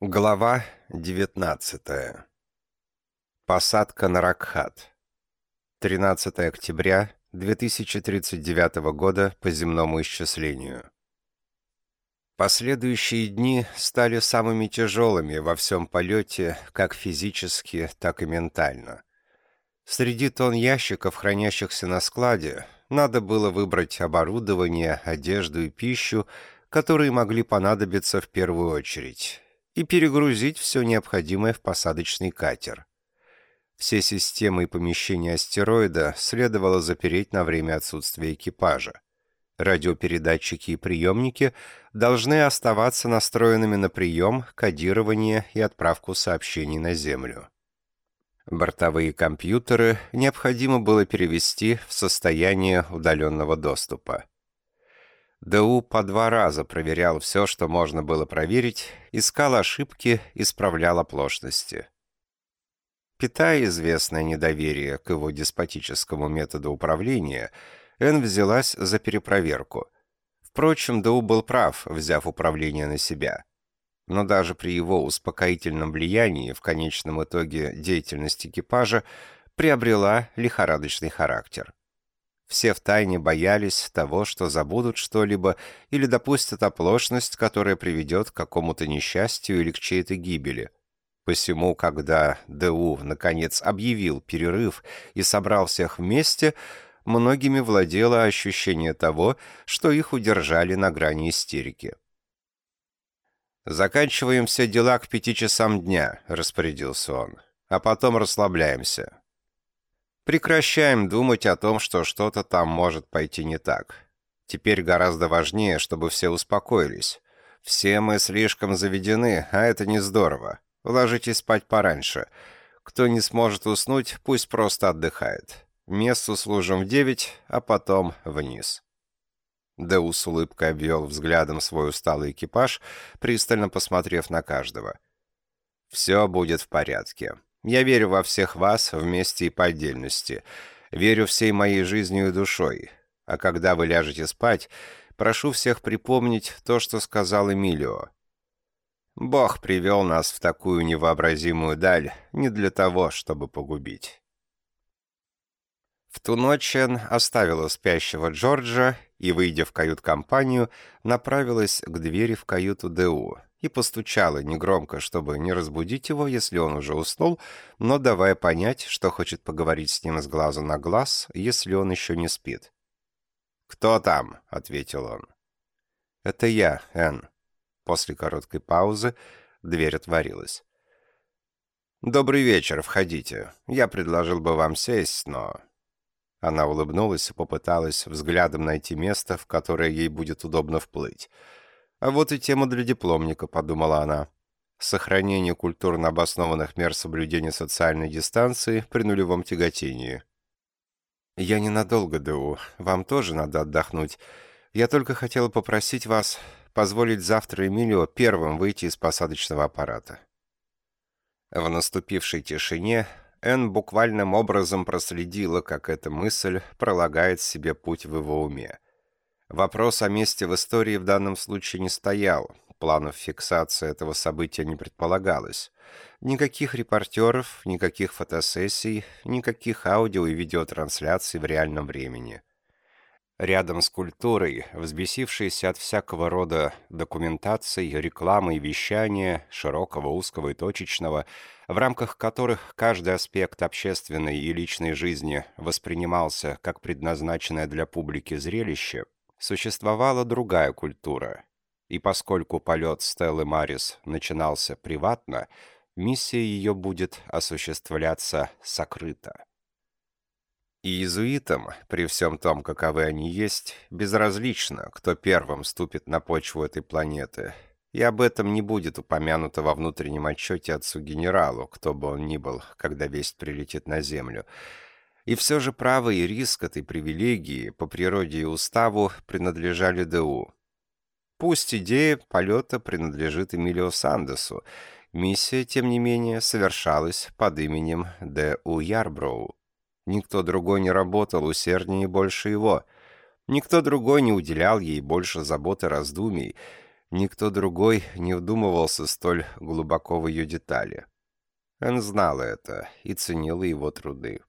Глава 19. Посадка на Ракхат. 13 октября 2039 года по земному исчислению. Последующие дни стали самыми тяжелыми во всем полете, как физически, так и ментально. Среди тонн ящиков, хранящихся на складе, надо было выбрать оборудование, одежду и пищу, которые могли понадобиться в первую очередь и перегрузить все необходимое в посадочный катер. Все системы и помещения астероида следовало запереть на время отсутствия экипажа. Радиопередатчики и приемники должны оставаться настроенными на прием, кодирование и отправку сообщений на Землю. Бортовые компьютеры необходимо было перевести в состояние удаленного доступа. ДУ по два раза проверял все, что можно было проверить, искал ошибки, исправлял оплошности. Питая известное недоверие к его деспотическому методу управления, Эн взялась за перепроверку. Впрочем, ДУ был прав, взяв управление на себя. Но даже при его успокоительном влиянии в конечном итоге деятельность экипажа приобрела лихорадочный характер. Все втайне боялись того, что забудут что-либо или допустят оплошность, которая приведет к какому-то несчастью или к чьей-то гибели. Посему, когда ДУ наконец объявил перерыв и собрал всех вместе, многими владело ощущение того, что их удержали на грани истерики. «Заканчиваем все дела к пяти часам дня», — распорядился он, — «а потом расслабляемся. Прекращаем думать о том, что что-то там может пойти не так. Теперь гораздо важнее, чтобы все успокоились. Все мы слишком заведены, а это не здорово. Ложитесь спать пораньше. Кто не сможет уснуть, пусть просто отдыхает. Месту служим в девять, а потом вниз. Деус с улыбкой обвел взглядом свой усталый экипаж, пристально посмотрев на каждого. «Все будет в порядке. Я верю во всех вас вместе и по отдельности. Верю всей моей жизнью и душой. А когда вы ляжете спать, прошу всех припомнить то, что сказал Эмилио. Бог привел нас в такую невообразимую даль не для того, чтобы погубить. В ту ночь Эн оставила спящего Джорджа и, выйдя в кают-компанию, направилась к двери в каюту ДУ и постучала негромко, чтобы не разбудить его, если он уже уснул, но давая понять, что хочет поговорить с ним с глазу на глаз, если он еще не спит. «Кто там?» — ответил он. «Это я, Энн». После короткой паузы дверь отворилась. «Добрый вечер, входите. Я предложил бы вам сесть, но...» Она улыбнулась и попыталась взглядом найти место, в которое ей будет удобно вплыть. А вот и тема для дипломника, подумала она. Сохранение культурно обоснованных мер соблюдения социальной дистанции при нулевом тяготении. «Я ненадолго, ДУ. Вам тоже надо отдохнуть. Я только хотела попросить вас позволить завтра Эмилио первым выйти из посадочного аппарата». В наступившей тишине Энн буквальным образом проследила, как эта мысль пролагает себе путь в его уме. Вопрос о месте в истории в данном случае не стоял, планов фиксации этого события не предполагалось. Никаких репортеров, никаких фотосессий, никаких аудио и видеотрансляций в реальном времени. Рядом с культурой, взбесившейся от всякого рода документаций, рекламы и вещания, широкого, узкого и точечного, в рамках которых каждый аспект общественной и личной жизни воспринимался как предназначенное для публики зрелище, существовала другая культура. И поскольку полет Стеллы Марис начинался приватно, миссия ее будет осуществляться сокрыто. И иезуитам, при всем том, каковы они есть, безразлично, кто первым ступит на почву этой планеты, и об этом не будет упомянуто во внутреннем отчете отцу-генералу, кто бы он ни был, когда весть прилетит на Землю — и все же право и риск этой привилегии по природе и уставу принадлежали ДУ. Пусть идея полета принадлежит Эмилио Сандесу, миссия, тем не менее, совершалась под именем Д.У. Ярброу. Никто другой не работал усерднее больше его. Никто другой не уделял ей больше забот и раздумий. Никто другой не вдумывался столь глубоко в ее детали. Эн знала это и ценила его труды.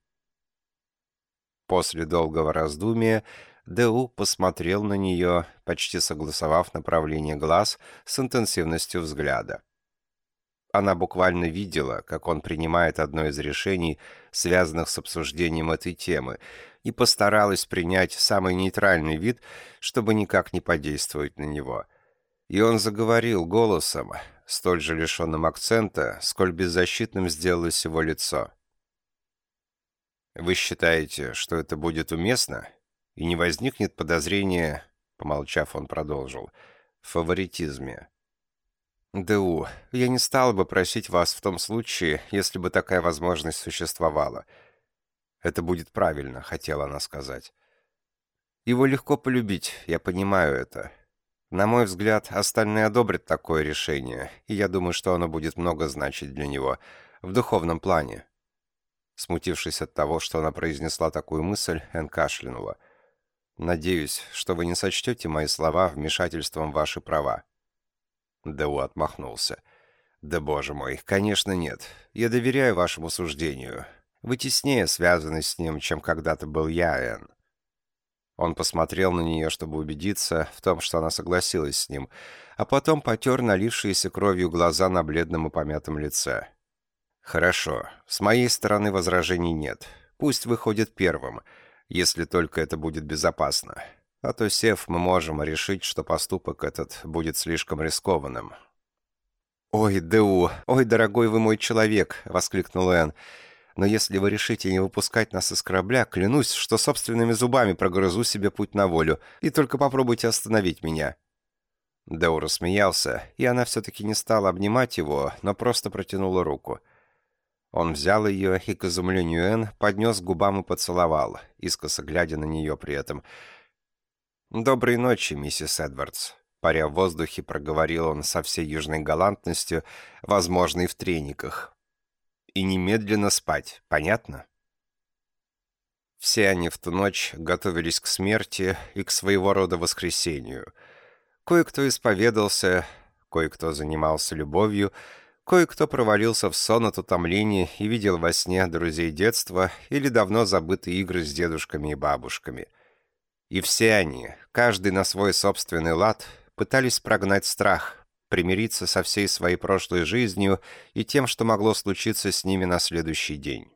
После долгого раздумия Д.У. посмотрел на нее, почти согласовав направление глаз с интенсивностью взгляда. Она буквально видела, как он принимает одно из решений, связанных с обсуждением этой темы, и постаралась принять самый нейтральный вид, чтобы никак не подействовать на него. И он заговорил голосом, столь же лишенным акцента, сколь беззащитным сделалось его лицо. «Вы считаете, что это будет уместно?» и не возникнет подозрения, помолчав, он продолжил, в фаворитизме. «ДУ, я не стал бы просить вас в том случае, если бы такая возможность существовала. Это будет правильно», — хотела она сказать. «Его легко полюбить, я понимаю это. На мой взгляд, остальные одобрят такое решение, и я думаю, что оно будет много значить для него в духовном плане». Смутившись от того, что она произнесла такую мысль, Энн кашлянула — Надеюсь, что вы не сочтете мои слова вмешательством в ваши права». Дэу отмахнулся. «Да боже мой, конечно нет. Я доверяю вашему суждению. Вы теснее связаны с ним, чем когда-то был я, Энн». Он посмотрел на нее, чтобы убедиться в том, что она согласилась с ним, а потом потер налившиеся кровью глаза на бледном и помятом лице. «Хорошо. С моей стороны возражений нет. Пусть выходит первым если только это будет безопасно. А то, сев, мы можем решить, что поступок этот будет слишком рискованным». «Ой, Дэу, ой, дорогой вы мой человек!» — воскликнул Энн. «Но если вы решите не выпускать нас из корабля, клянусь, что собственными зубами прогрызу себе путь на волю, и только попробуйте остановить меня». Дэу рассмеялся, и она все-таки не стала обнимать его, но просто протянула руку. Он взял ее и, к изумлению Энн, поднес к губам и поцеловал, искоса глядя на нее при этом. «Доброй ночи, миссис Эдвардс», — паря в воздухе, проговорил он со всей южной галантностью, возможной в трениках. «И немедленно спать, понятно?» Все они в ту ночь готовились к смерти и к своего рода воскресению. Кое-кто исповедался, кое-кто занимался любовью — Кое-кто провалился в сон от утомления и видел во сне друзей детства или давно забытые игры с дедушками и бабушками. И все они, каждый на свой собственный лад, пытались прогнать страх, примириться со всей своей прошлой жизнью и тем, что могло случиться с ними на следующий день.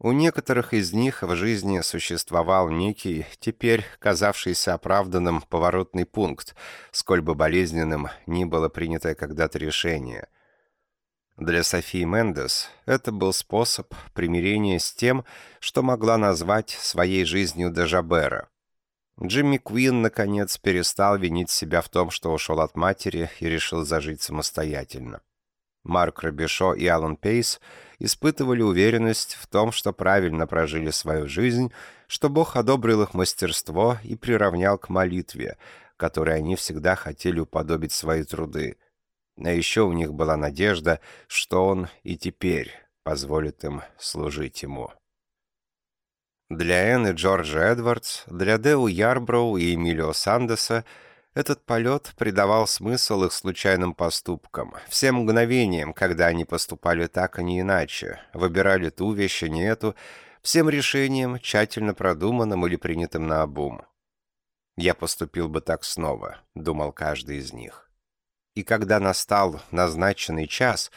У некоторых из них в жизни существовал некий, теперь казавшийся оправданным поворотный пункт, сколь бы болезненным ни было принятое когда-то решение – для Софии Мендес это был способ примирения с тем, что могла назвать своей жизнью Дежабера. Джимми Куин, наконец, перестал винить себя в том, что ушел от матери и решил зажить самостоятельно. Марк Робешо и Алан Пейс испытывали уверенность в том, что правильно прожили свою жизнь, что Бог одобрил их мастерство и приравнял к молитве, которой они всегда хотели уподобить свои труды – а еще у них была надежда, что он и теперь позволит им служить ему. Для Энн и Джорджа Эдвардс, для Деу Ярброу и Эмилио Сандеса этот полет придавал смысл их случайным поступкам, всем мгновениям, когда они поступали так, а не иначе, выбирали ту вещь, а не эту, всем решениям, тщательно продуманным или принятым на обум. «Я поступил бы так снова», — думал каждый из них. И когда настал назначенный час,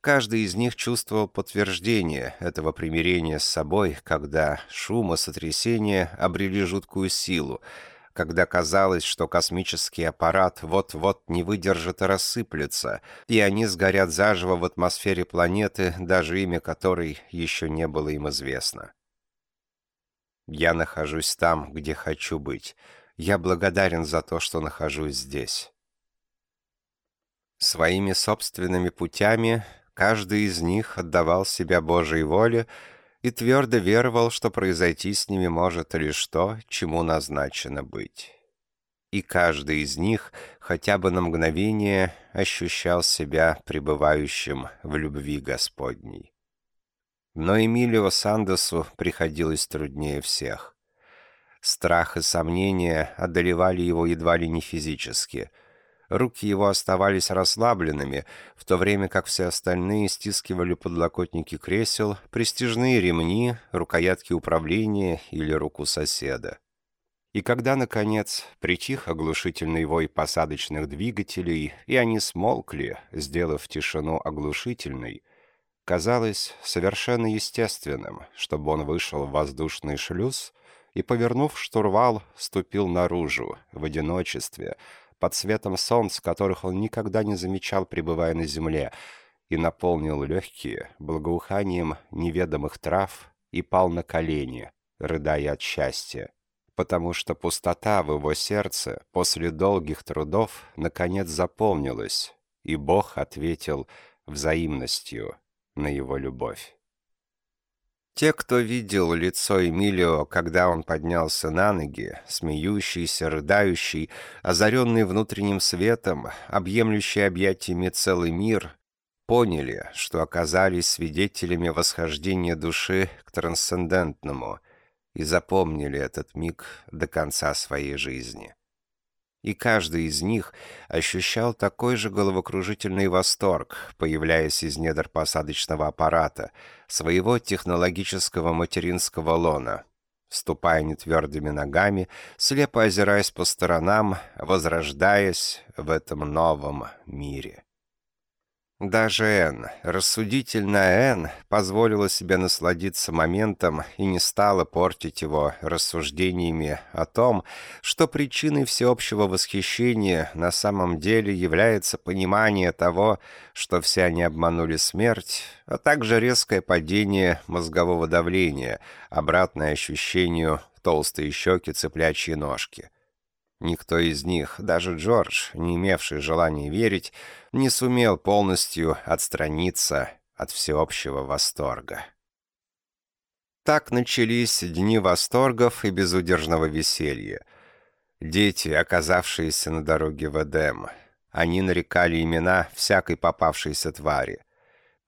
каждый из них чувствовал подтверждение этого примирения с собой, когда шум и сотрясение обрели жуткую силу, когда казалось, что космический аппарат вот-вот не выдержит и рассыплется, и они сгорят заживо в атмосфере планеты, даже имя которой еще не было им известно. «Я нахожусь там, где хочу быть. Я благодарен за то, что нахожусь здесь». Своими собственными путями каждый из них отдавал себя Божьей воле и твердо веровал, что произойти с ними может лишь то, чему назначено быть. И каждый из них хотя бы на мгновение ощущал себя пребывающим в любви Господней. Но Эмилио Сандесу приходилось труднее всех. Страх и сомнения одолевали его едва ли не физически – Руки его оставались расслабленными, в то время как все остальные стискивали подлокотники кресел, престижные ремни, рукоятки управления или руку соседа. И когда, наконец, притих оглушительный вой посадочных двигателей, и они смолкли, сделав тишину оглушительной, казалось совершенно естественным, чтобы он вышел в воздушный шлюз и, повернув штурвал, ступил наружу, в одиночестве, под светом солнца, которых он никогда не замечал, пребывая на земле, и наполнил легкие благоуханием неведомых трав и пал на колени, рыдая от счастья, потому что пустота в его сердце после долгих трудов наконец заполнилась, и Бог ответил взаимностью на его любовь. Те, кто видел лицо Эмилио, когда он поднялся на ноги, смеющийся, рыдающий, озаренный внутренним светом, объемлющий объятиями целый мир, поняли, что оказались свидетелями восхождения души к трансцендентному и запомнили этот миг до конца своей жизни и каждый из них ощущал такой же головокружительный восторг, появляясь из недр посадочного аппарата, своего технологического материнского лона, ступая нетвердыми ногами, слепо озираясь по сторонам, возрождаясь в этом новом мире. Даже Энн, рассудительная Энн, позволила себе насладиться моментом и не стала портить его рассуждениями о том, что причиной всеобщего восхищения на самом деле является понимание того, что все они обманули смерть, а также резкое падение мозгового давления, обратное ощущению толстые щеки цыплячьи ножки. Никто из них, даже Джордж, не имевший желания верить, не сумел полностью отстраниться от всеобщего восторга. Так начались дни восторгов и безудержного веселья. Дети, оказавшиеся на дороге в Эдем, они нарекали имена всякой попавшейся твари.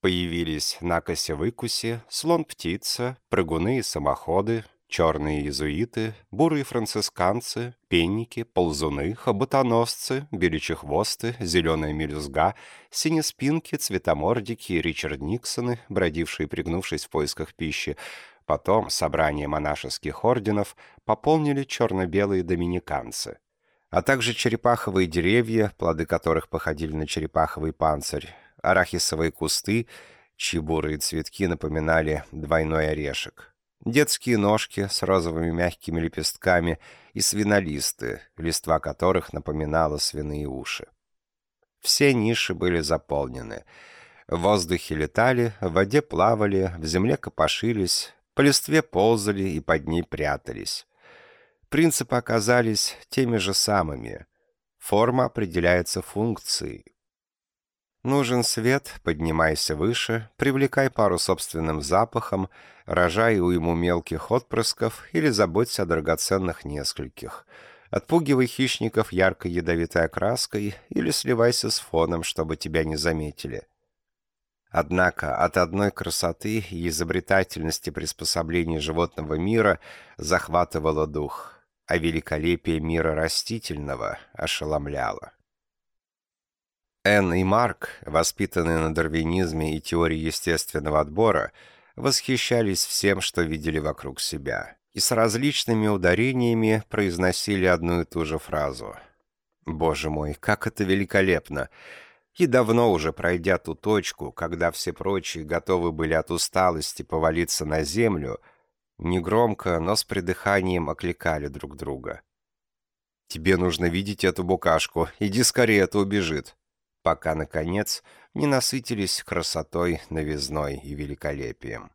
Появились накосе-выкусе, слон-птица, прыгуны и самоходы, черные иезуиты, бурые францисканцы, пенники, ползуны, хоботоносцы, беличьи зеленая мелюзга, синеспинки, цветомордики Ричард Никсоны, бродившие пригнувшись в поисках пищи. Потом собрание монашеских орденов пополнили черно-белые доминиканцы а также черепаховые деревья, плоды которых походили на черепаховый панцирь, арахисовые кусты, чьи бурые цветки напоминали двойной орешек, детские ножки с розовыми мягкими лепестками и свинолисты, листва которых напоминала свиные уши. Все ниши были заполнены. В воздухе летали, в воде плавали, в земле копошились, по листве ползали и под ней прятались. Принципы оказались теми же самыми. Форма определяется функцией. Нужен свет, поднимайся выше, привлекай пару собственным запахом, рожай уйму мелких отпрысков или заботься о драгоценных нескольких. Отпугивай хищников яркой ядовитой окраской или сливайся с фоном, чтобы тебя не заметили. Однако от одной красоты и изобретательности приспособлений животного мира захватывало дух, а великолепие мира растительного ошеломляло. Энн и Марк, воспитанные на дарвинизме и теории естественного отбора, восхищались всем, что видели вокруг себя, и с различными ударениями произносили одну и ту же фразу. «Боже мой, как это великолепно!» И давно уже пройдя ту точку, когда все прочие готовы были от усталости повалиться на землю, негромко, но с придыханием окликали друг друга. «Тебе нужно видеть эту букашку. Иди скорее, это убежит!» Пока, наконец, не насытились красотой, новизной и великолепием.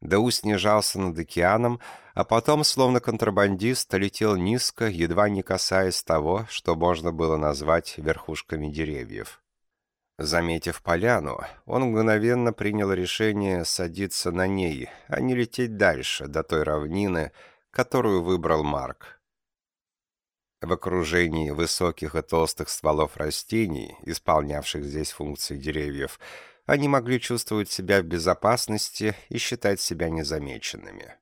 Дау снижался над океаном, а потом, словно контрабандист, летел низко, едва не касаясь того, что можно было назвать верхушками деревьев. Заметив поляну, он мгновенно принял решение садиться на ней, а не лететь дальше, до той равнины, которую выбрал Марк. В окружении высоких и толстых стволов растений, исполнявших здесь функции деревьев, они могли чувствовать себя в безопасности и считать себя незамеченными.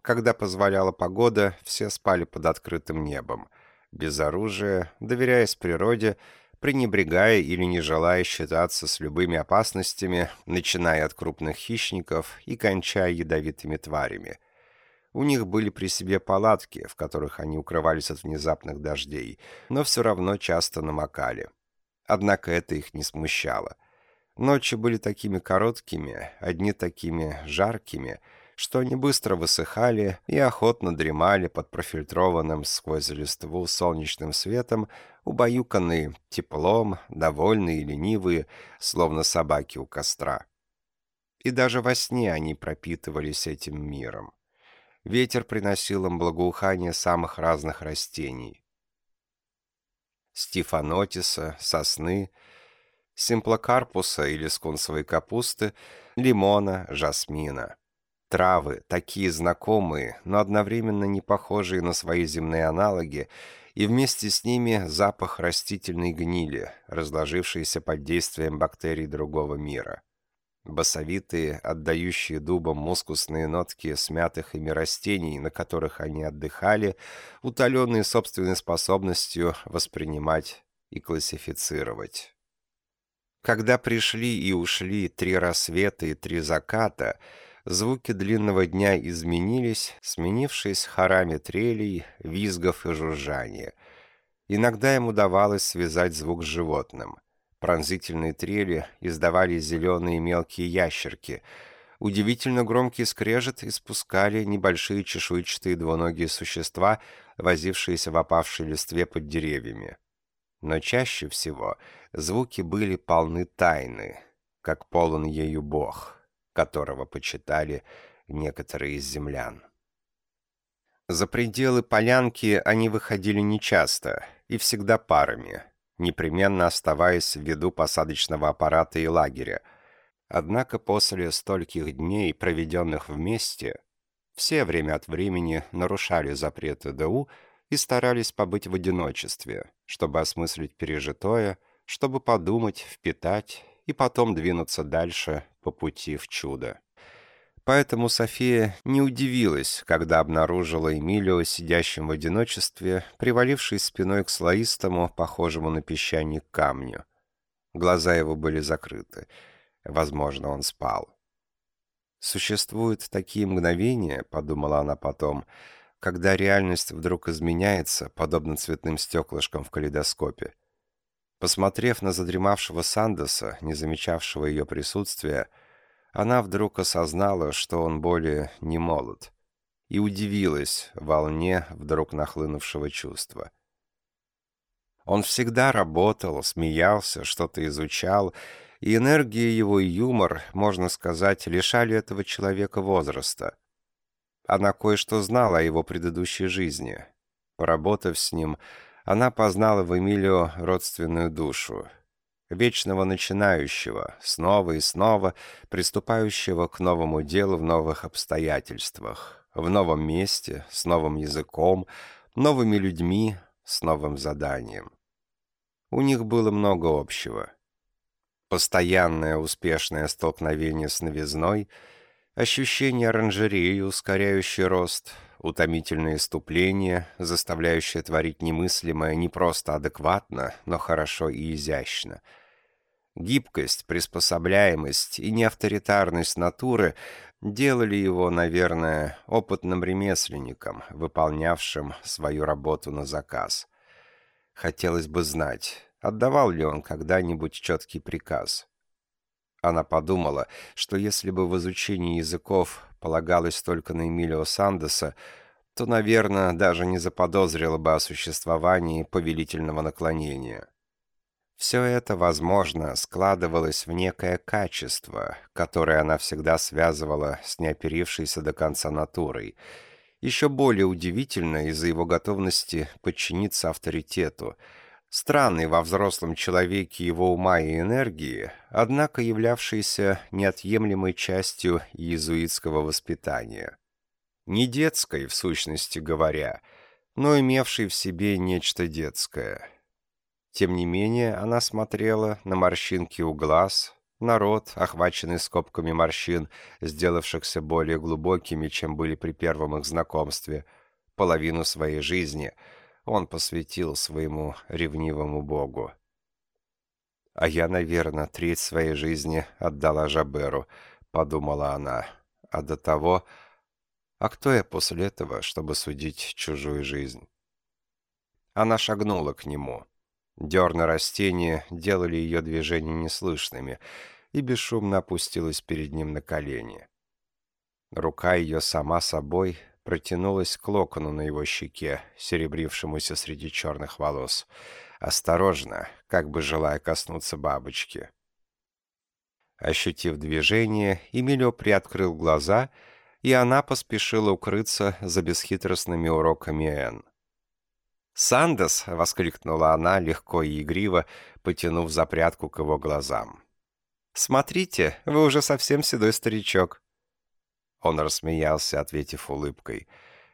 Когда позволяла погода, все спали под открытым небом. без оружия, доверяясь природе, пренебрегая или не желая считаться с любыми опасностями, начиная от крупных хищников и кончая ядовитыми тварями. У них были при себе палатки, в которых они укрывались от внезапных дождей, но все равно часто намокали. Однако это их не смущало. Ночи были такими короткими, одни такими жаркими — что они быстро высыхали и охотно дремали под профильтрованным сквозь листву солнечным светом, убаюканные теплом, довольные и ленивые, словно собаки у костра. И даже во сне они пропитывались этим миром. Ветер приносил им благоухание самых разных растений. Стифанотиса, сосны, симплокарпуса или скунсовой капусты, лимона, жасмина. Травы, такие знакомые, но одновременно не похожие на свои земные аналоги, и вместе с ними запах растительной гнили, разложившейся под действием бактерий другого мира. Басовитые, отдающие дубом мускусные нотки смятых ими растений, на которых они отдыхали, утоленные собственной способностью воспринимать и классифицировать. Когда пришли и ушли три рассвета и три заката — Звуки длинного дня изменились, сменившись хорами трелей, визгов и жужжания. Иногда ему удавалось связать звук с животным. Пронзительные трели издавали зеленые мелкие ящерки. Удивительно громкий скрежет испускали небольшие чешуйчатые двуногие существа, возившиеся в опавшей листве под деревьями. Но чаще всего звуки были полны тайны, как полон ею Бог которого почитали некоторые из землян. За пределы полянки они выходили нечасто и всегда парами, непременно оставаясь в виду посадочного аппарата и лагеря. Однако после стольких дней, проведенных вместе, все время от времени нарушали запреты ДУ и старались побыть в одиночестве, чтобы осмыслить пережитое, чтобы подумать, впитать и потом двинуться дальше по пути в чудо. Поэтому София не удивилась, когда обнаружила Эмилио сидящим в одиночестве, привалившись спиной к слоистому, похожему на песчаник камню. Глаза его были закрыты. Возможно, он спал. «Существуют такие мгновения», — подумала она потом, — «когда реальность вдруг изменяется, подобно цветным стеклышкам в калейдоскопе. Посмотрев на задремавшего Сандоса, не замечавшего ее присутствия, она вдруг осознала, что он более не молод, и удивилась волне вдруг нахлынувшего чувства. Он всегда работал, смеялся, что-то изучал, и энергия его и юмор, можно сказать, лишали этого человека возраста. Она кое-что знала о его предыдущей жизни. Поработав с ним, она познала в Эмилио родственную душу, вечного начинающего, снова и снова приступающего к новому делу в новых обстоятельствах, в новом месте, с новым языком, новыми людьми, с новым заданием. У них было много общего. Постоянное успешное столкновение с новизной, ощущение оранжереи, ускоряющий рост — утомительное иступление, заставляющее творить немыслимое не просто адекватно, но хорошо и изящно. Гибкость, приспособляемость и неавторитарность натуры делали его, наверное, опытным ремесленником, выполнявшим свою работу на заказ. Хотелось бы знать, отдавал ли он когда-нибудь четкий приказ. Она подумала, что если бы в изучении языков полагалось только на Эмилио Сандеса, то, наверное, даже не заподозрила бы о существовании повелительного наклонения. Все это, возможно, складывалось в некое качество, которое она всегда связывала с неоперившейся до конца натурой, еще более удивительно из-за его готовности подчиниться авторитету — странный во взрослом человеке его ума и энергии, однако являвшийся неотъемлемой частью иезуитского воспитания. Не детской, в сущности говоря, но имевшей в себе нечто детское. Тем не менее, она смотрела на морщинки у глаз, народ, охваченный скобками морщин, сделавшихся более глубокими, чем были при первом их знакомстве, половину своей жизни — он посвятил своему ревнивому богу. «А я, наверное, треть своей жизни отдала Жаберу», — подумала она. «А до того... А кто я после этого, чтобы судить чужую жизнь?» Она шагнула к нему. Дерны растения делали ее движения неслышными, и бесшумно опустилась перед ним на колени. Рука ее сама собой протянулась к локону на его щеке, серебрившемуся среди черных волос. Осторожно, как бы желая коснуться бабочки. Ощутив движение, Эмилио приоткрыл глаза, и она поспешила укрыться за бесхитростными уроками Энн. «Сандес!» — воскликнула она, легко и игриво, потянув запрятку к его глазам. «Смотрите, вы уже совсем седой старичок». Он рассмеялся, ответив улыбкой.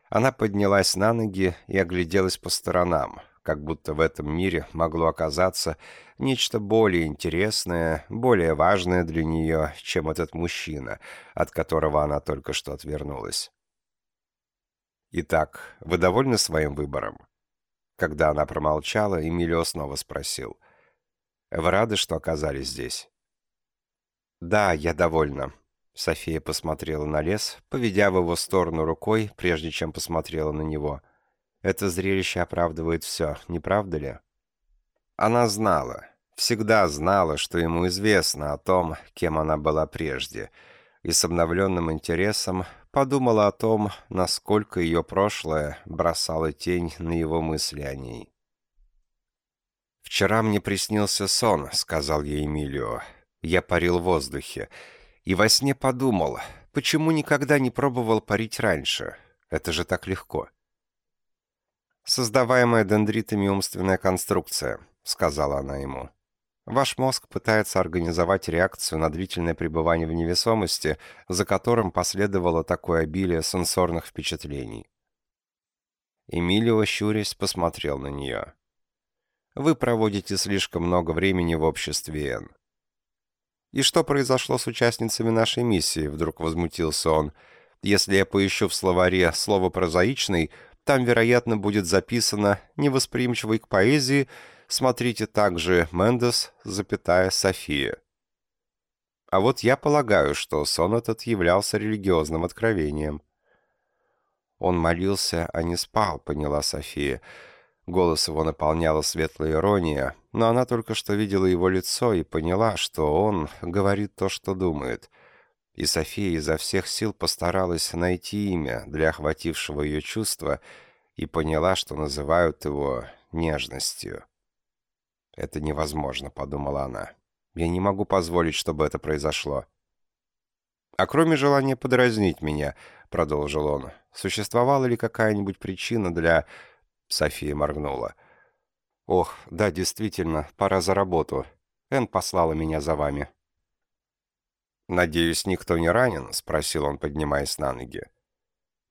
Она поднялась на ноги и огляделась по сторонам, как будто в этом мире могло оказаться нечто более интересное, более важное для нее, чем этот мужчина, от которого она только что отвернулась. «Итак, вы довольны своим выбором?» Когда она промолчала, Эмилио снова спросил. «Вы рады, что оказались здесь?» «Да, я довольна». София посмотрела на лес, поведя в его сторону рукой, прежде чем посмотрела на него. «Это зрелище оправдывает все, не правда ли?» Она знала, всегда знала, что ему известно о том, кем она была прежде, и с обновленным интересом подумала о том, насколько ее прошлое бросало тень на его мысли о ней. «Вчера мне приснился сон», — сказал ей Эмилио. «Я парил в воздухе. И во сне подумал, почему никогда не пробовал парить раньше? Это же так легко». «Создаваемая дендритами умственная конструкция», — сказала она ему. Ваш мозг пытается организовать реакцию на длительное пребывание в невесомости, за которым последовало такое обилие сенсорных впечатлений. Эмилио, щурясь, посмотрел на нее. «Вы проводите слишком много времени в обществе Н». «И что произошло с участницами нашей миссии?» — вдруг возмутился он. «Если я поищу в словаре слово «прозаичный», там, вероятно, будет записано «невосприимчивый к поэзии», Смотрите также Мендес, запятая София. А вот я полагаю, что сон этот являлся религиозным откровением. Он молился, а не спал, поняла София. Голос его наполняла светлая ирония, но она только что видела его лицо и поняла, что он говорит то, что думает. И София изо всех сил постаралась найти имя для охватившего ее чувства и поняла, что называют его нежностью. «Это невозможно», — подумала она. «Я не могу позволить, чтобы это произошло». «А кроме желания подразнить меня», — продолжил он, — «существовала ли какая-нибудь причина для...» София моргнула. «Ох, да, действительно, пора за работу. Энн послала меня за вами». «Надеюсь, никто не ранен?» — спросил он, поднимаясь на ноги.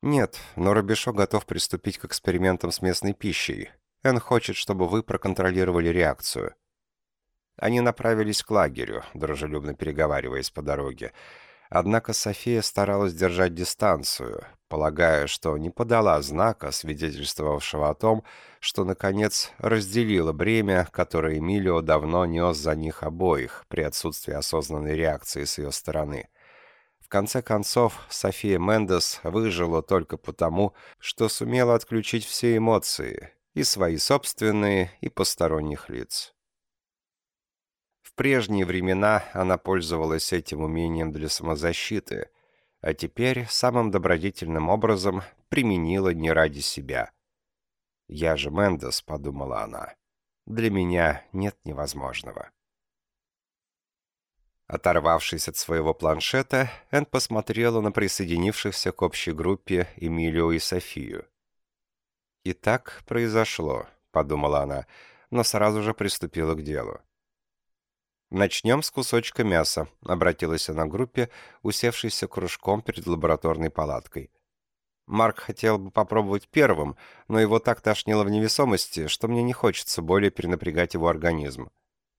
«Нет, но Робешо готов приступить к экспериментам с местной пищей. Эн хочет, чтобы вы проконтролировали реакцию». Они направились к лагерю, дружелюбно переговариваясь по дороге. Однако София старалась держать дистанцию, полагая, что не подала знака, свидетельствовавшего о том, что, наконец, разделила бремя, которое Эмилио давно нес за них обоих при отсутствии осознанной реакции с ее стороны. В конце концов, София Мендес выжила только потому, что сумела отключить все эмоции и свои собственные, и посторонних лиц. Прежние времена она пользовалась этим умением для самозащиты, а теперь самым добродетельным образом применила не ради себя. «Я же Мендес», — подумала она, — «для меня нет невозможного». Оторвавшись от своего планшета, Энн посмотрела на присоединившихся к общей группе Эмилио и Софию. «И так произошло», — подумала она, но сразу же приступила к делу. «Начнем с кусочка мяса», — обратилась она к группе, усевшейся кружком перед лабораторной палаткой. Марк хотел бы попробовать первым, но его так тошнило в невесомости, что мне не хочется более перенапрягать его организм.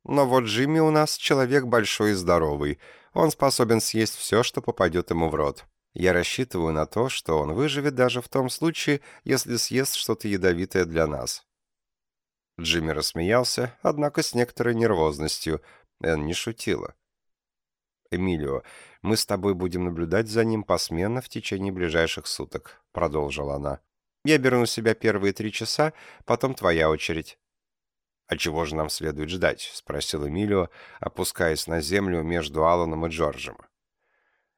Но вот Джимми у нас человек большой и здоровый. Он способен съесть все, что попадет ему в рот. Я рассчитываю на то, что он выживет даже в том случае, если съест что-то ядовитое для нас. Джимми рассмеялся, однако с некоторой нервозностью. Энн не шутила. «Эмилио, мы с тобой будем наблюдать за ним посменно в течение ближайших суток», — продолжила она. «Я беру на себя первые три часа, потом твоя очередь». «А чего же нам следует ждать?» — спросил Эмилио, опускаясь на землю между Алланом и Джорджем.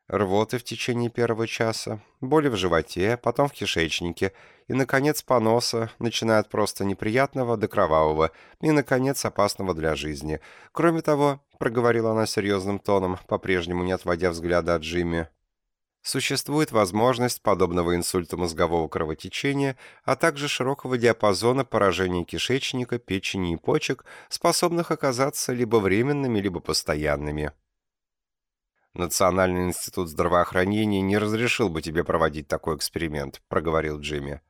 Рвоты в течение первого часа, боли в животе, потом в кишечнике и, наконец, поноса, начиная от просто неприятного до кровавого и, наконец, опасного для жизни. Кроме того, проговорила она серьезным тоном, по-прежнему не отводя взгляда от Джимми, Существует возможность подобного инсульту мозгового кровотечения, а также широкого диапазона поражений кишечника, печени и почек, способных оказаться либо временными, либо постоянными. «Национальный институт здравоохранения не разрешил бы тебе проводить такой эксперимент», — проговорил Джимми.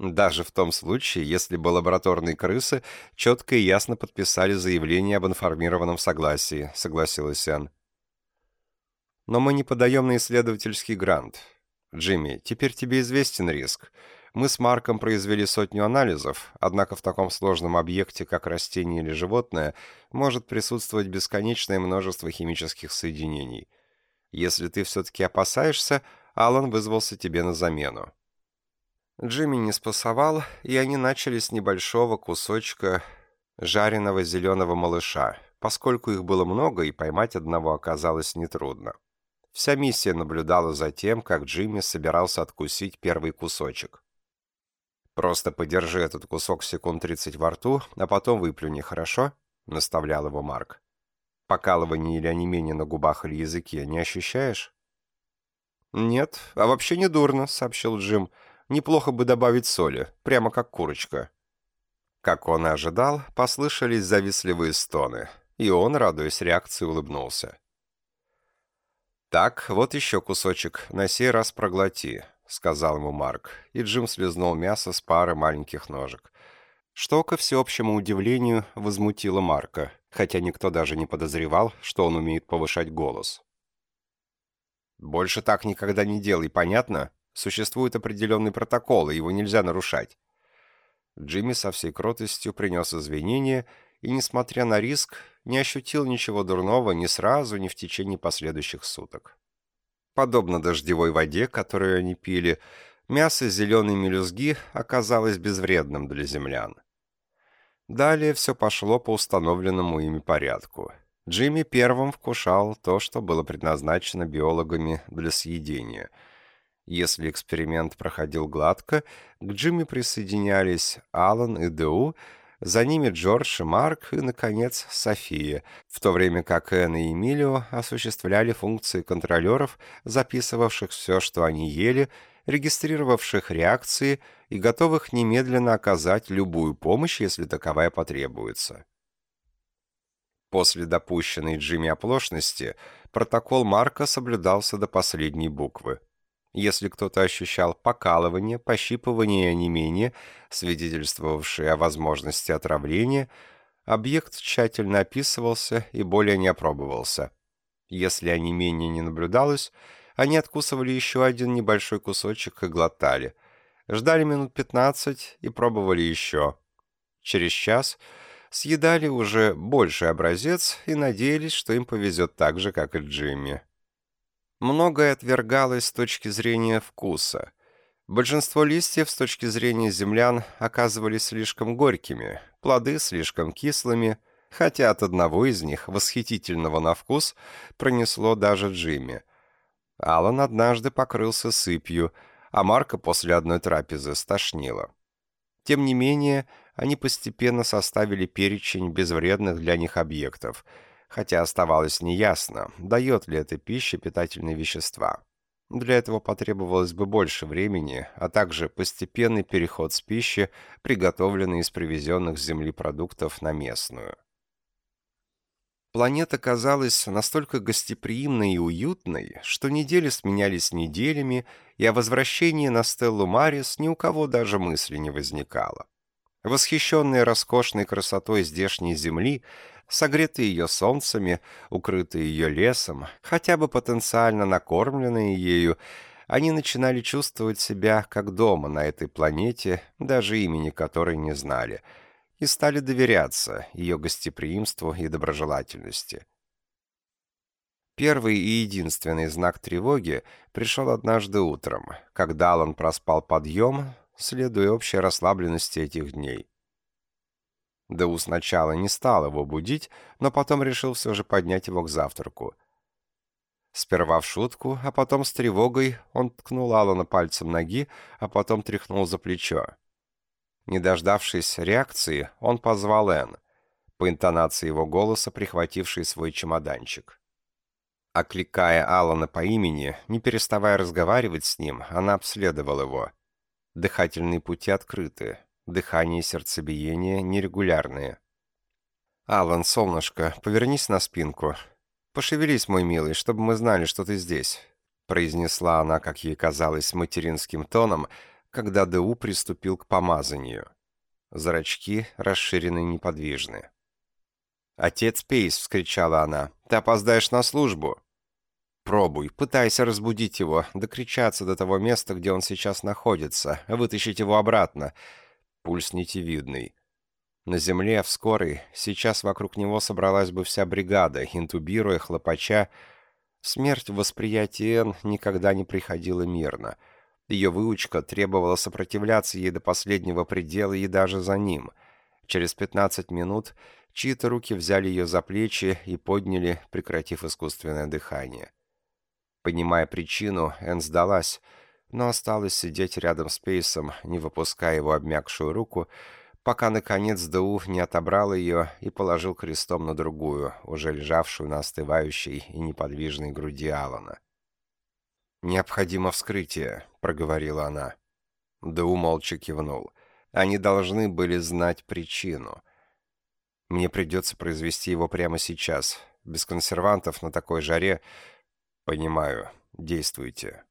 «Даже в том случае, если бы лабораторные крысы четко и ясно подписали заявление об информированном согласии», — согласилась Энн. «Но мы не подаем на исследовательский грант. Джимми, теперь тебе известен риск. Мы с Марком произвели сотню анализов, однако в таком сложном объекте, как растение или животное, может присутствовать бесконечное множество химических соединений. Если ты все-таки опасаешься, Алан вызвался тебе на замену. Джимми не спасовал, и они начали с небольшого кусочка жареного зеленого малыша, поскольку их было много и поймать одного оказалось нетрудно. Вся миссия наблюдала за тем, как Джимми собирался откусить первый кусочек. «Просто подержи этот кусок секунд 30 во рту, а потом выплюни, хорошо?» — наставлял его Марк. «Покалывание или онемение на губах или языке не ощущаешь?» «Нет, а вообще не дурно», — сообщил Джим. «Неплохо бы добавить соли, прямо как курочка». Как он и ожидал, послышались завистливые стоны, и он, радуясь реакции, улыбнулся. «Так, вот еще кусочек, на сей раз проглоти сказал ему Марк, и Джим слезнул мясо с пары маленьких ножек. Что, ко всеобщему удивлению, возмутило Марка, хотя никто даже не подозревал, что он умеет повышать голос. «Больше так никогда не делай, понятно? Существует определенный протокол, и его нельзя нарушать». Джимми со всей кротостью принес извинения и, несмотря на риск, не ощутил ничего дурного ни сразу, ни в течение последующих суток. Подобно дождевой воде, которую они пили, мясо зеленой мелюзги оказалось безвредным для землян. Далее все пошло по установленному ими порядку. Джимми первым вкушал то, что было предназначено биологами для съедения. Если эксперимент проходил гладко, к Джимми присоединялись Алан и Ду, за ними Джордж и Марк и, наконец, София, в то время как Энн и Эмилио осуществляли функции контролеров, записывавших все, что они ели, регистрировавших реакции и готовых немедленно оказать любую помощь, если таковая потребуется. После допущенной Джимми оплошности протокол Марка соблюдался до последней буквы. Если кто-то ощущал покалывание, пощипывание и онемение, свидетельствовавшие о возможности отравления, объект тщательно описывался и более не опробовался. Если онемение не наблюдалось, они откусывали еще один небольшой кусочек и глотали. Ждали минут пятнадцать и пробовали еще. Через час съедали уже больший образец и надеялись, что им повезет так же, как и Джимми. Многое отвергалось с точки зрения вкуса. Большинство листьев с точки зрения землян оказывались слишком горькими, плоды слишком кислыми, хотя от одного из них, восхитительного на вкус, пронесло даже Джимми. Алан однажды покрылся сыпью, а Марка после одной трапезы стошнило. Тем не менее, они постепенно составили перечень безвредных для них объектов — хотя оставалось неясно, дает ли эта пища питательные вещества. Для этого потребовалось бы больше времени, а также постепенный переход с пищи, приготовленной из привезенных с Земли продуктов, на местную. Планета казалась настолько гостеприимной и уютной, что недели сменялись неделями, и о возвращении на Стеллу Марис ни у кого даже мысли не возникало. Восхищенные роскошной красотой здешней земли, согретые ее солнцами, укрытые ее лесом, хотя бы потенциально накормленные ею, они начинали чувствовать себя как дома на этой планете, даже имени которой не знали, и стали доверяться ее гостеприимству и доброжелательности. Первый и единственный знак тревоги пришел однажды утром, когда Алан проспал подъем, следуя общей расслабленности этих дней. Дэу сначала не стал его будить, но потом решил все же поднять его к завтраку. Сперва в шутку, а потом с тревогой он ткнул Алана пальцем ноги, а потом тряхнул за плечо. Не дождавшись реакции, он позвал Энн, по интонации его голоса прихвативший свой чемоданчик. Окликая Алана по имени, не переставая разговаривать с ним, она обследовала его. Дыхательные пути открыты, дыхание и сердцебиение нерегулярные. «Алан, солнышко, повернись на спинку. Пошевелись, мой милый, чтобы мы знали, что ты здесь», произнесла она, как ей казалось, материнским тоном, когда Д.У. приступил к помазанию. Зрачки расширены неподвижны. «Отец Пейс!» — вскричала она. «Ты опоздаешь на службу!» «Пробуй, пытайся разбудить его, докричаться до того места, где он сейчас находится, вытащить его обратно пульс нитевидный. На земле, в скорой, сейчас вокруг него собралась бы вся бригада, интубируя, хлопача. Смерть в восприятии Н никогда не приходила мирно. Ее выучка требовала сопротивляться ей до последнего предела и даже за ним. Через 15 минут чьи-то руки взяли ее за плечи и подняли, прекратив искусственное дыхание. Понимая причину, Эн сдалась — но осталось сидеть рядом с Пейсом, не выпуская его обмякшую руку, пока, наконец, Дауф не отобрал ее и положил крестом на другую, уже лежавшую на остывающей и неподвижной груди Алана. «Необходимо вскрытие», — проговорила она. Дау молча кивнул. Они должны были знать причину. «Мне придется произвести его прямо сейчас. Без консервантов на такой жаре...» «Понимаю. Действуйте».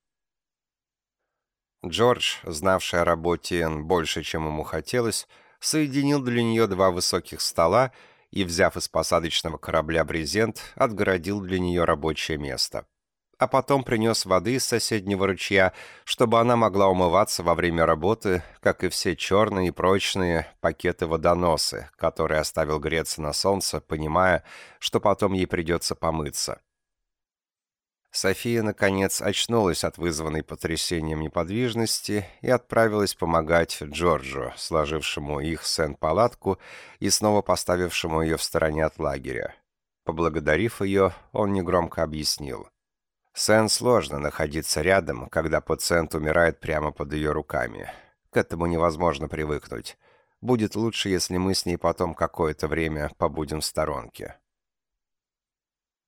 Джордж, знавший о работе Энн больше, чем ему хотелось, соединил для нее два высоких стола и, взяв из посадочного корабля брезент, отгородил для нее рабочее место. А потом принес воды из соседнего ручья, чтобы она могла умываться во время работы, как и все черные и прочные пакеты-водоносы, которые оставил греться на солнце, понимая, что потом ей придется помыться. София, наконец, очнулась от вызванной потрясением неподвижности и отправилась помогать Джорджу, сложившему их сен-палатку и снова поставившему ее в стороне от лагеря. Поблагодарив ее, он негромко объяснил. Сен сложно находиться рядом, когда пациент умирает прямо под ее руками. К этому невозможно привыкнуть. Будет лучше, если мы с ней потом какое-то время побудем в сторонке.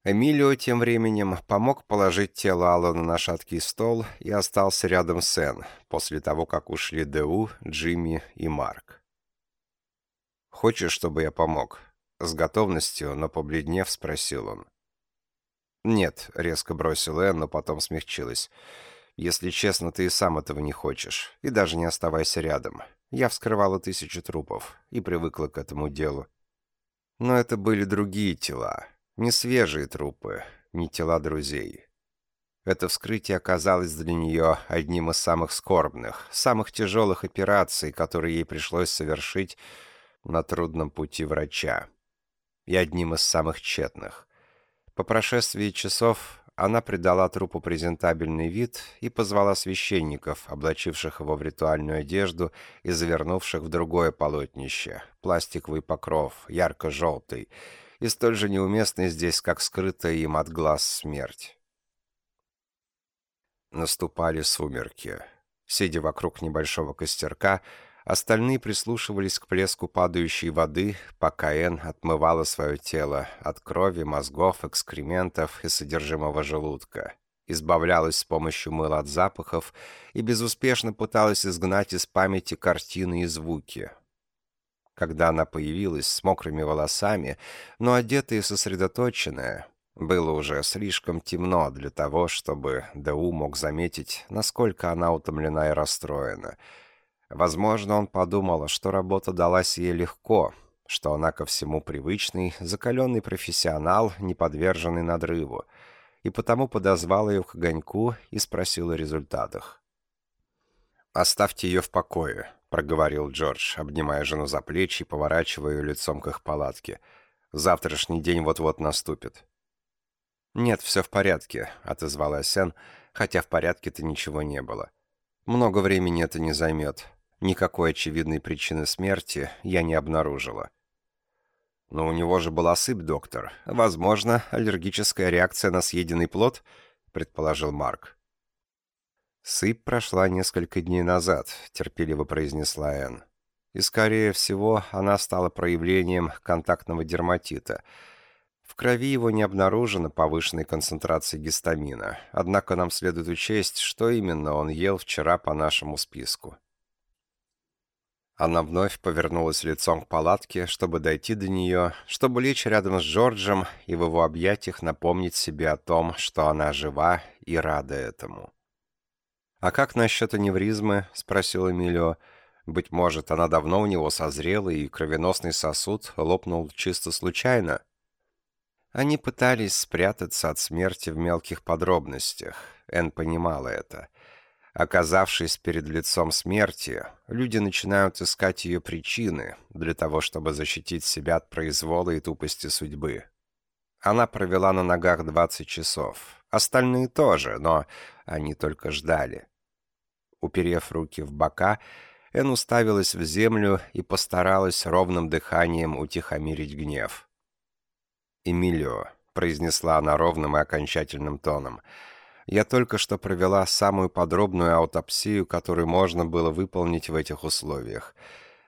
Эмилио тем временем помог положить тело Алана на шаткий стол и остался рядом с Энн, после того, как ушли Д.У., Джимми и Марк. «Хочешь, чтобы я помог?» С готовностью, но побледнев, спросил он. «Нет», — резко бросил Энн, но потом смягчилась. «Если честно, ты и сам этого не хочешь, и даже не оставайся рядом. Я вскрывала тысячи трупов и привыкла к этому делу. Но это были другие тела, не свежие трупы, не тела друзей. Это вскрытие оказалось для нее одним из самых скорбных, самых тяжелых операций, которые ей пришлось совершить на трудном пути врача. И одним из самых тщетных. По прошествии часов она придала трупу презентабельный вид и позвала священников, облачивших его в ритуальную одежду и завернувших в другое полотнище, пластиковый покров, ярко-желтый, и столь же неуместной здесь, как скрытая им от глаз смерть. Наступали сумерки. Сидя вокруг небольшого костерка, остальные прислушивались к плеску падающей воды, пока Энн отмывала свое тело от крови, мозгов, экскрементов и содержимого желудка, избавлялась с помощью мыла от запахов и безуспешно пыталась изгнать из памяти картины и звуки, когда она появилась с мокрыми волосами, но одетая и сосредоточенная. Было уже слишком темно для того, чтобы Дэу мог заметить, насколько она утомлена и расстроена. Возможно, он подумал, что работа далась ей легко, что она ко всему привычный, закаленный профессионал, не подверженный надрыву. и потому подозвал ее к огоньку и спросил о результатах. «Оставьте ее в покое», — проговорил Джордж, обнимая жену за плечи и поворачивая ее лицом к их палатке. «Завтрашний день вот-вот наступит». «Нет, все в порядке», — отозвалась Энн, хотя в порядке-то ничего не было. «Много времени это не займет. Никакой очевидной причины смерти я не обнаружила». «Но у него же была сыпь, доктор. Возможно, аллергическая реакция на съеденный плод», — предположил Марк. «Сыпь прошла несколько дней назад», — терпеливо произнесла Энн. «И, скорее всего, она стала проявлением контактного дерматита. В крови его не обнаружено повышенной концентрации гистамина, однако нам следует учесть, что именно он ел вчера по нашему списку». Она вновь повернулась лицом к палатке, чтобы дойти до нее, чтобы лечь рядом с Джорджем и в его объятиях напомнить себе о том, что она жива и рада этому. «А как насчет аневризмы?» — спросил Эмилио. «Быть может, она давно у него созрела, и кровеносный сосуд лопнул чисто случайно?» Они пытались спрятаться от смерти в мелких подробностях. Энн понимала это. Оказавшись перед лицом смерти, люди начинают искать ее причины для того, чтобы защитить себя от произвола и тупости судьбы. Она провела на ногах 20 часов. Остальные тоже, но они только ждали. Уперев руки в бока, Эн уставилась в землю и постаралась ровным дыханием утихомирить гнев. «Эмилио», — произнесла она ровным и окончательным тоном, — я только что провела самую подробную аутопсию, которую можно было выполнить в этих условиях.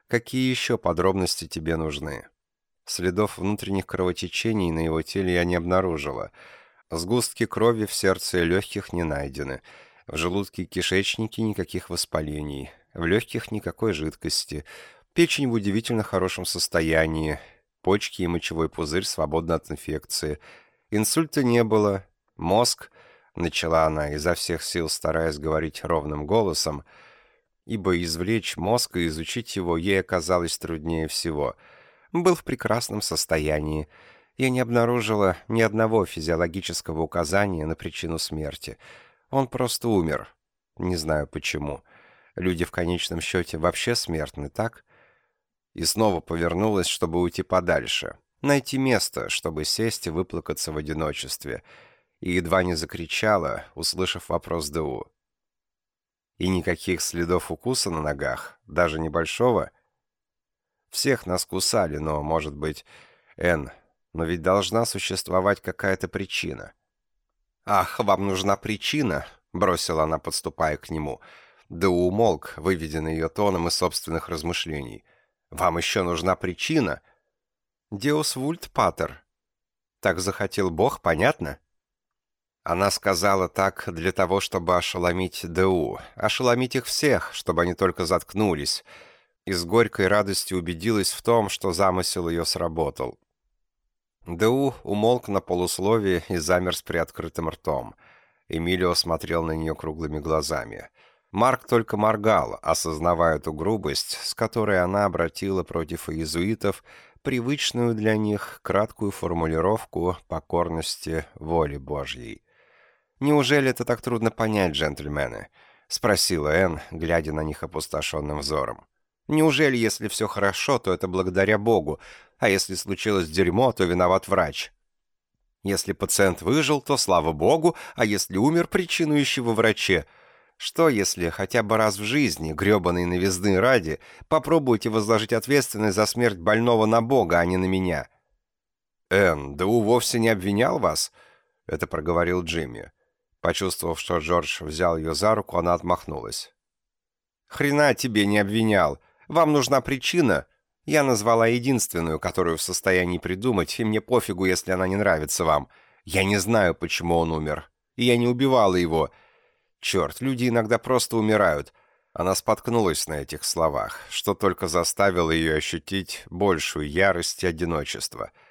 Какие еще подробности тебе нужны? Следов внутренних кровотечений на его теле я не обнаружила. Сгустки крови в сердце и легких не найдены. В желудке и кишечнике никаких воспалений. В легких никакой жидкости. Печень в удивительно хорошем состоянии. Почки и мочевой пузырь свободны от инфекции. Инсульта не было. Мозг — начала она, изо всех сил стараясь говорить ровным голосом, ибо извлечь мозг и изучить его ей оказалось труднее всего. Был в прекрасном состоянии. Я не обнаружила ни одного физиологического указания на причину смерти. Он просто умер. Не знаю почему. Люди в конечном счете вообще смертны, так? И снова повернулась, чтобы уйти подальше. Найти место, чтобы сесть и выплакаться в одиночестве — и едва не закричала, услышав вопрос ДУ. И никаких следов укуса на ногах, даже небольшого. Всех нас кусали, но, может быть, Н, но ведь должна существовать какая-то причина. «Ах, вам нужна причина?» — бросила она, подступая к нему. Да умолк, выведенный ее тоном из собственных размышлений. «Вам еще нужна причина?» «Деус вульт патер». «Так захотел Бог, понятно?» Она сказала так для того, чтобы ошеломить ДУ, ошеломить их всех, чтобы они только заткнулись, и с горькой радостью убедилась в том, что замысел ее сработал. ДУ умолк на полусловие и замер с приоткрытым ртом. Эмилио смотрел на нее круглыми глазами. Марк только моргал, осознавая ту грубость, с которой она обратила против иезуитов привычную для них краткую формулировку покорности воли Божьей. «Неужели это так трудно понять, джентльмены?» — спросила Энн, глядя на них опустошенным взором. «Неужели, если все хорошо, то это благодаря Богу, а если случилось дерьмо, то виноват врач?» Если пациент выжил, то слава богу, а если умер, причину ищи враче. Что, если хотя бы раз в жизни, гребаной новизны ради, попробуйте возложить ответственность за смерть больного на Бога, а не на меня? «Энн, у вовсе не обвинял вас?» — это проговорил Джимми. Почувствовав, что Джордж взял ее за руку, она отмахнулась. «Хрена тебе не обвинял. Вам нужна причина. Я назвала единственную, которую в состоянии придумать, и мне пофигу, если она не нравится вам. Я не знаю, почему он умер. И я не убивала его. Черт, люди иногда просто умирают». Она споткнулась на этих словах, что только заставило ее ощутить большую ярость и одиночество —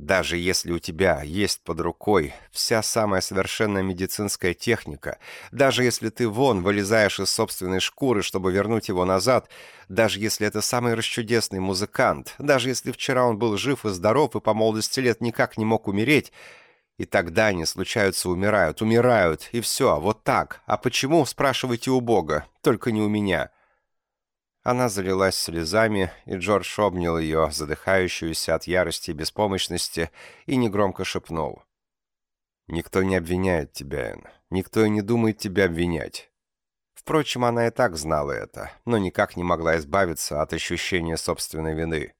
даже если у тебя есть под рукой вся самая совершенная медицинская техника, даже если ты вон вылезаешь из собственной шкуры, чтобы вернуть его назад, даже если это самый расчудесный музыкант, даже если вчера он был жив и здоров и по молодости лет никак не мог умереть, И тогда они случаются, умирают, умирают, и все, вот так. А почему, спрашивайте у Бога, только не у меня». Она залилась слезами, и Джордж обнял ее, задыхающуюся от ярости и беспомощности, и негромко шепнул. «Никто не обвиняет тебя, Энн. Никто и не думает тебя обвинять». Впрочем, она и так знала это, но никак не могла избавиться от ощущения собственной вины.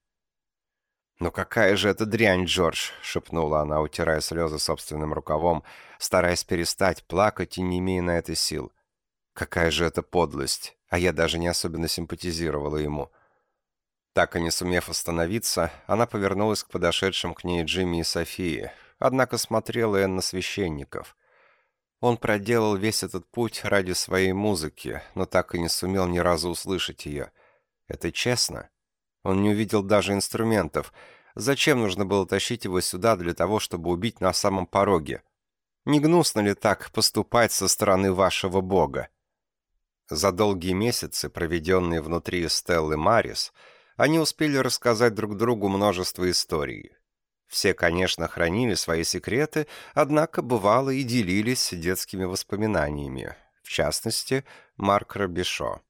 «Ну какая же это дрянь, Джордж!» — шепнула она, утирая слезы собственным рукавом, стараясь перестать плакать и не имея на это сил. «Какая же это подлость!» А я даже не особенно симпатизировала ему. Так и не сумев остановиться, она повернулась к подошедшим к ней Джимми и Софии, однако смотрела Энн на священников. Он проделал весь этот путь ради своей музыки, но так и не сумел ни разу услышать ее. Это честно?» Он не увидел даже инструментов. Зачем нужно было тащить его сюда для того, чтобы убить на самом пороге? Не гнусно ли так поступать со стороны вашего бога? За долгие месяцы, проведенные внутри Стеллы Марис, они успели рассказать друг другу множество историй. Все, конечно, хранили свои секреты, однако бывало и делились детскими воспоминаниями, в частности, Марк Робишо.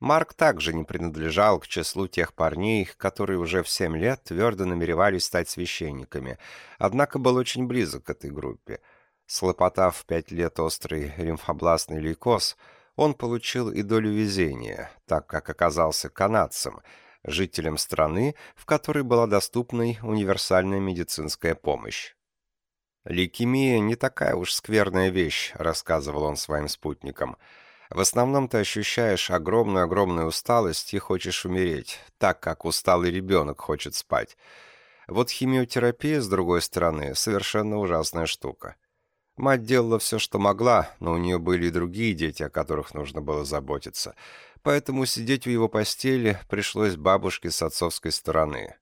Марк также не принадлежал к числу тех парней, которые уже в семь лет твердо намеревались стать священниками, однако был очень близок к этой группе. Слопотав пять лет острый лимфобластный лейкоз, он получил и долю везения, так как оказался канадцем, жителем страны, в которой была доступна универсальная медицинская помощь. «Лейкемия не такая уж скверная вещь», — рассказывал он своим спутникам, — в основном ты ощущаешь огромную-огромную усталость и хочешь умереть, так как усталый ребенок хочет спать. Вот химиотерапия, с другой стороны, совершенно ужасная штука. Мать делала все, что могла, но у нее были и другие дети, о которых нужно было заботиться. Поэтому сидеть у его постели пришлось бабушке с отцовской стороны.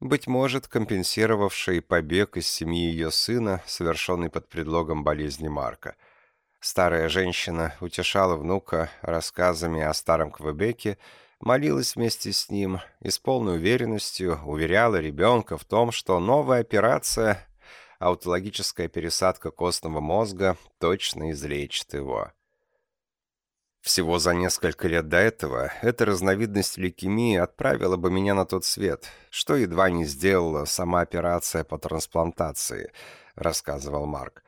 Быть может, компенсировавший побег из семьи ее сына, совершенный под предлогом болезни Марка – Старая женщина утешала внука рассказами о старом Квебеке, молилась вместе с ним и с полной уверенностью уверяла ребенка в том, что новая операция, аутологическая пересадка костного мозга, точно излечит его. Всего за несколько лет до этого эта разновидность лейкемии отправила бы меня на тот свет, что едва не сделала сама операция по трансплантации, рассказывал Марк.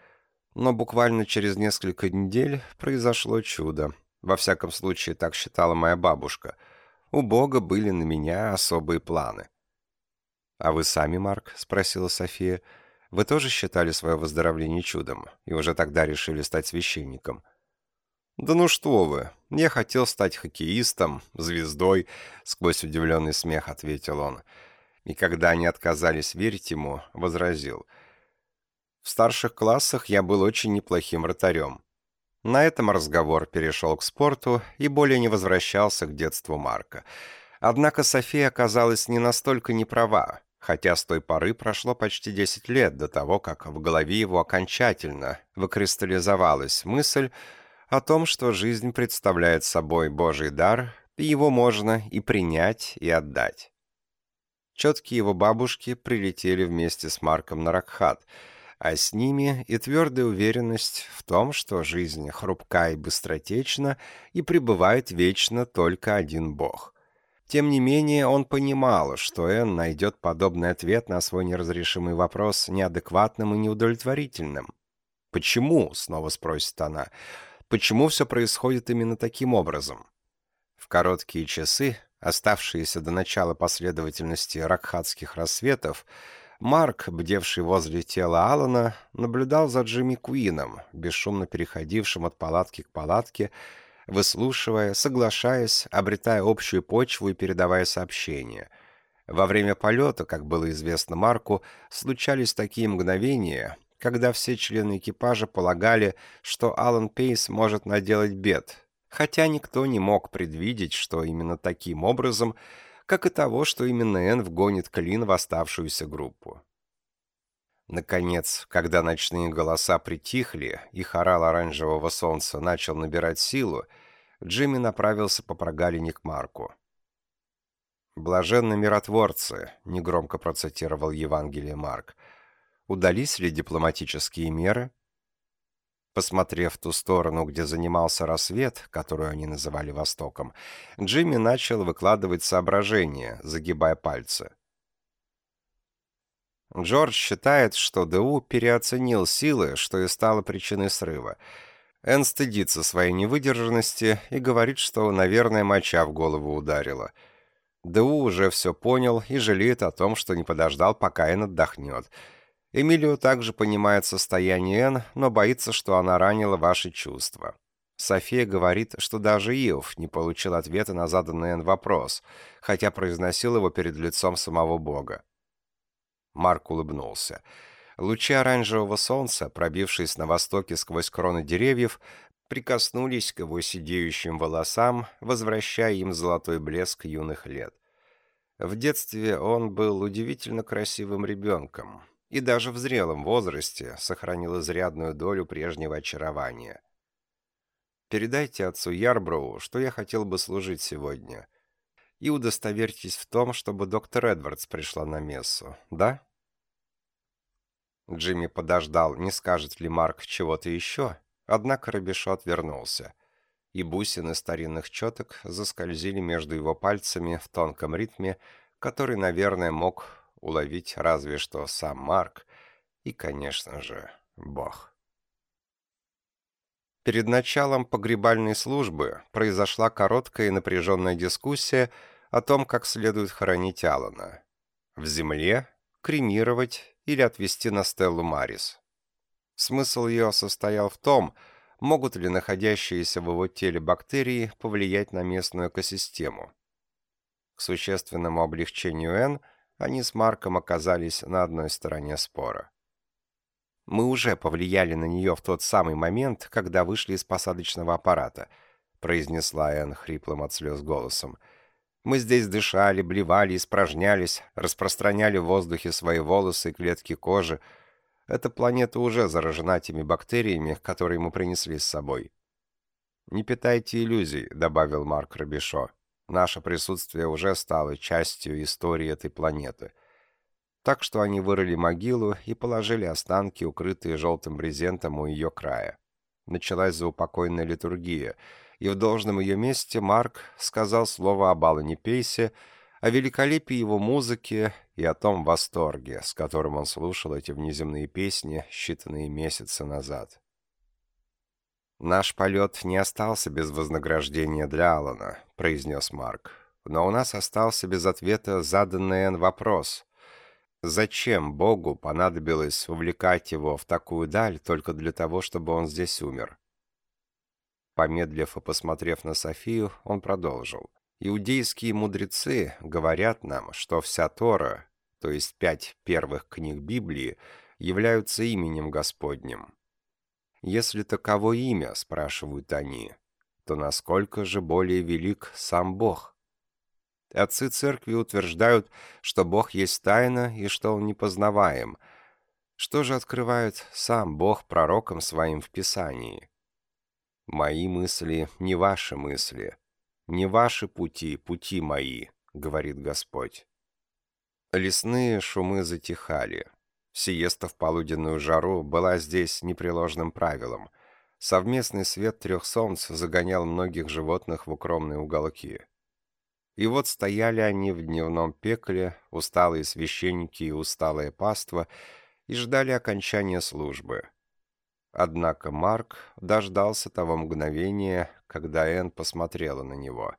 Но буквально через несколько недель произошло чудо. Во всяком случае, так считала моя бабушка. У Бога были на меня особые планы. «А вы сами, Марк?» — спросила София. «Вы тоже считали свое выздоровление чудом и уже тогда решили стать священником?» «Да ну что вы! Я хотел стать хоккеистом, звездой», — сквозь удивленный смех ответил он. И когда они отказались верить ему, возразил — в старших классах я был очень неплохим вратарем. На этом разговор перешел к спорту и более не возвращался к детству Марка. Однако София оказалась не настолько неправа, хотя с той поры прошло почти 10 лет до того, как в голове его окончательно выкристаллизовалась мысль о том, что жизнь представляет собой Божий дар, и его можно и принять, и отдать. Четкие его бабушки прилетели вместе с Марком на Ракхат — а с ними и твердая уверенность в том, что жизнь хрупка и быстротечна, и пребывает вечно только один Бог. Тем не менее, он понимал, что Энн найдет подобный ответ на свой неразрешимый вопрос неадекватным и неудовлетворительным. «Почему?» — снова спросит она. «Почему все происходит именно таким образом?» В короткие часы, оставшиеся до начала последовательности ракхатских рассветов, Марк, бдевший возле тела Алана, наблюдал за Джимми Куином, бесшумно переходившим от палатки к палатке, выслушивая, соглашаясь, обретая общую почву и передавая сообщения. Во время полета, как было известно Марку, случались такие мгновения, когда все члены экипажа полагали, что Алан Пейс может наделать бед, хотя никто не мог предвидеть, что именно таким образом – как и того, что именно Энн вгонит Клин в оставшуюся группу. Наконец, когда ночные голоса притихли и хорал оранжевого солнца начал набирать силу, Джимми направился по прогалине к Марку. «Блаженны миротворцы», — негромко процитировал Евангелие Марк. Удались ли дипломатические меры? Посмотрев в ту сторону, где занимался рассвет, которую они называли Востоком, Джимми начал выкладывать соображения, загибая пальцы. Джордж считает, что ДУ переоценил силы, что и стало причиной срыва. Энн стыдится своей невыдержанности и говорит, что, наверное, моча в голову ударила. ДУ уже все понял и жалеет о том, что не подождал, пока Энн отдохнет. Эмилио также понимает состояние Энн, но боится, что она ранила ваши чувства. София говорит, что даже Иов не получил ответа на заданный Энн вопрос, хотя произносил его перед лицом самого Бога. Марк улыбнулся. Лучи оранжевого солнца, пробившись на востоке сквозь кроны деревьев, прикоснулись к его сидеющим волосам, возвращая им золотой блеск юных лет. В детстве он был удивительно красивым ребенком, и даже в зрелом возрасте сохранил изрядную долю прежнего очарования. «Передайте отцу Ярброу, что я хотел бы служить сегодня, и удостоверьтесь в том, чтобы доктор Эдвардс пришла на мессу, да?» Джимми подождал, не скажет ли Марк чего-то еще, однако Робишот вернулся, и бусины старинных четок заскользили между его пальцами в тонком ритме, который, наверное, мог уловить разве что сам Марк и, конечно же, Бог. Перед началом погребальной службы произошла короткая и напряженная дискуссия о том, как следует хоронить Алана. В земле, кремировать или отвезти на Стеллу Марис. Смысл ее состоял в том, могут ли находящиеся в его теле бактерии повлиять на местную экосистему. К существенному облегчению Н – они с Марком оказались на одной стороне спора. «Мы уже повлияли на нее в тот самый момент, когда вышли из посадочного аппарата», произнесла Энн хриплым от слез голосом. «Мы здесь дышали, блевали, испражнялись, распространяли в воздухе свои волосы и клетки кожи. Эта планета уже заражена теми бактериями, которые мы принесли с собой». «Не питайте иллюзий», — добавил Марк Робишо. Наше присутствие уже стало частью истории этой планеты. Так что они вырыли могилу и положили останки, укрытые желтым брезентом у ее края. Началась заупокойная литургия, и в должном ее месте Марк сказал слово об Алане Пейсе, о великолепии его музыки и о том восторге, с которым он слушал эти внеземные песни считанные месяцы назад. «Наш полет не остался без вознаграждения для Алана», — произнес Марк. «Но у нас остался без ответа заданный Энн вопрос. Зачем Богу понадобилось увлекать его в такую даль только для того, чтобы он здесь умер?» Помедлив и посмотрев на Софию, он продолжил. «Иудейские мудрецы говорят нам, что вся Тора, то есть пять первых книг Библии, являются именем Господним». Если таково имя, спрашивают они, то насколько же более велик сам Бог? Отцы церкви утверждают, что Бог есть тайна и что Он непознаваем. Что же открывает сам Бог пророкам своим в Писании? «Мои мысли не ваши мысли, не ваши пути, пути мои», — говорит Господь. Лесные шумы затихали. Сиеста в полуденную жару была здесь непреложным правилом. Совместный свет трех солнц загонял многих животных в укромные уголки. И вот стояли они в дневном пекле, усталые священники и усталое паство, и ждали окончания службы. Однако Марк дождался того мгновения, когда Энн посмотрела на него.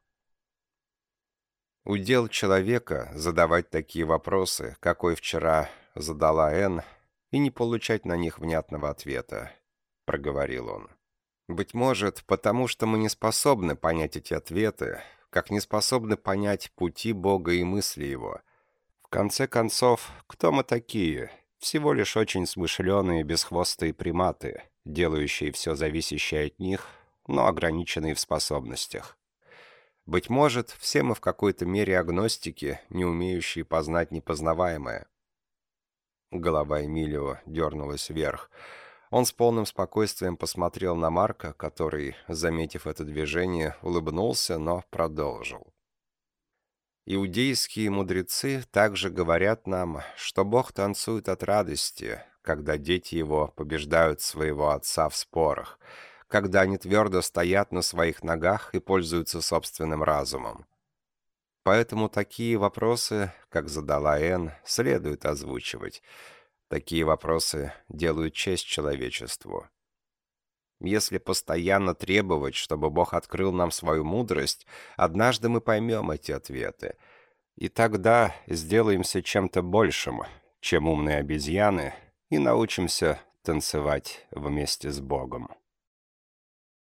Удел человека задавать такие вопросы, какой вчера задала Энн, и не получать на них внятного ответа, проговорил он. Быть может, потому что мы не способны понять эти ответы, как не способны понять пути Бога и мысли Его. В конце концов, кто мы такие? Всего лишь очень смышленые бесхвостые приматы, делающие все зависящее от них, но ограниченные в способностях. Быть может, все мы в какой-то мере агностики, не умеющие познать непознаваемое. Голова Эмилио дернулась вверх. Он с полным спокойствием посмотрел на Марка, который, заметив это движение, улыбнулся, но продолжил. Иудейские мудрецы также говорят нам, что Бог танцует от радости, когда дети его побеждают своего отца в спорах, когда они твердо стоят на своих ногах и пользуются собственным разумом. Поэтому такие вопросы, как задала Энн, следует озвучивать. Такие вопросы делают честь человечеству. Если постоянно требовать, чтобы Бог открыл нам свою мудрость, однажды мы поймем эти ответы. И тогда сделаемся чем-то большим, чем умные обезьяны, и научимся танцевать вместе с Богом.